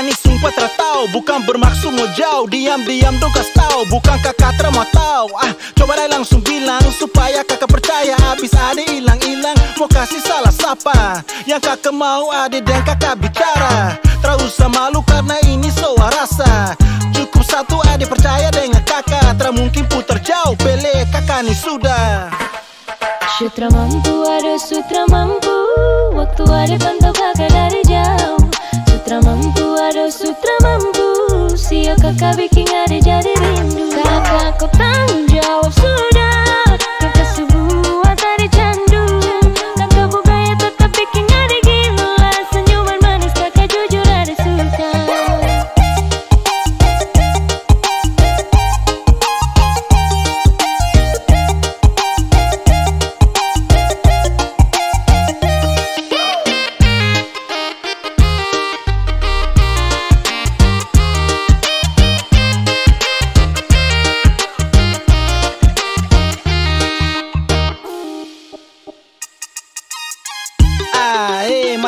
Kakak ni sumpah tahu. Bukan bermaksud mau jauh Diam-diam dong kas tahu. Bukan kakak terima tahu. Ah, coba deh langsung bilang Supaya kakak percaya. Abis ada hilang-hilang Mau kasih salah siapa Yang kakak mau ada dan kakak bicara. Tak usah malu karena ini soal rasa. Cukup satu ada percaya dengan kakak. Tak mungkin putar jauh Pele kakak ni sudah. Sutra mampu ada sutra mampu. Waktu ada pantau kakak sutra mampu. Sio kakak bikin ada jadi rindu? Kakak kau tanggung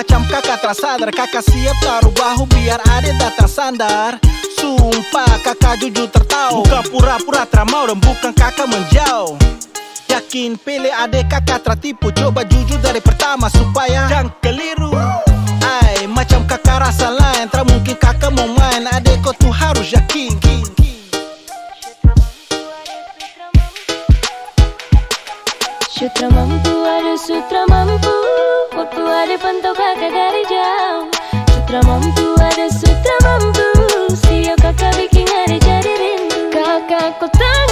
macam kakak tersadar. Kakak siap taruh bahu biar ada datang sandar Sumpah kakak jujur tertahu Bukan pura-pura teramau dan bukan kakak menjauh Yakin pilih adek kakak tertipu. Coba jujur dari pertama supaya Jangan keliru. Ay, macam kakak rasa lain. Tak mungkin kakak mau main. Adek kau tuh harus yakin. Kin, kin. Sutra mampu ada sutra mampu Waktu ada pantau kakak dari jauh Sutra mampu ada sutra mampu Sio kakak bikin ada jadi rindu Kakak kau tahu